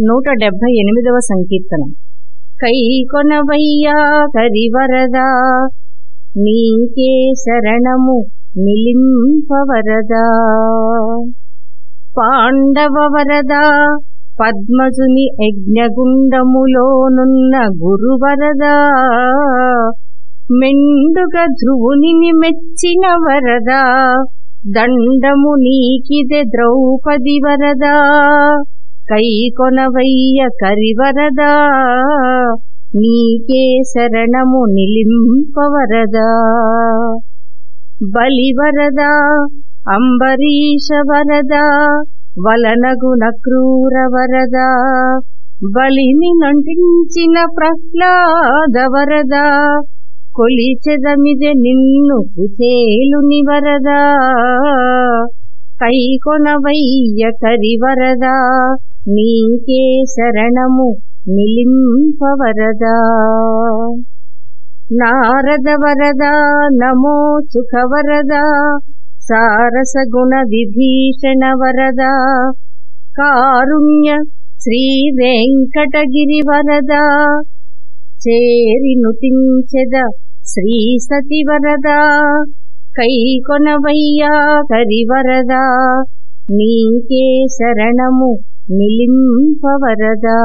నూట డెబ్భై ఎనిమిదవ సంకీర్తనం. కై కొనవయ్యా కరివరదా నీకే శరణము నిలింపవరదా. పాండవ వరదా పద్మజుని యజ్ఞగుండములోనున్న గురువరదా మెండుగ ధ్రువుని మెచ్చిన వరదా దండము నీకిదే ద్రౌపది వరదా. కై కొనవయ్య కరివరదా? నీకే శరణము నిలింపవరదా? బలివరదా? అంబరీష వరదా? వలనగున క్రూర వరదా బలిని నంటించిన ప్రహ్లాద వరదా? కొలిచెదమిదె నిన్ను కుచేలుని వరదా? కైకొనవయ్య కరివరదా నీకే శరణము నిలింపవరదా. నారద వరదా నమో సుఖవరదా సారసగుణ విభీషణ వరదా కారుణ్య శ్రీ వెంకటగిరి వరదా చేరి నుతించెద శ్రీ సతి వరదా కైకొనవయ్యా కరివరదా నీకే శరణము నిలింపవరదా?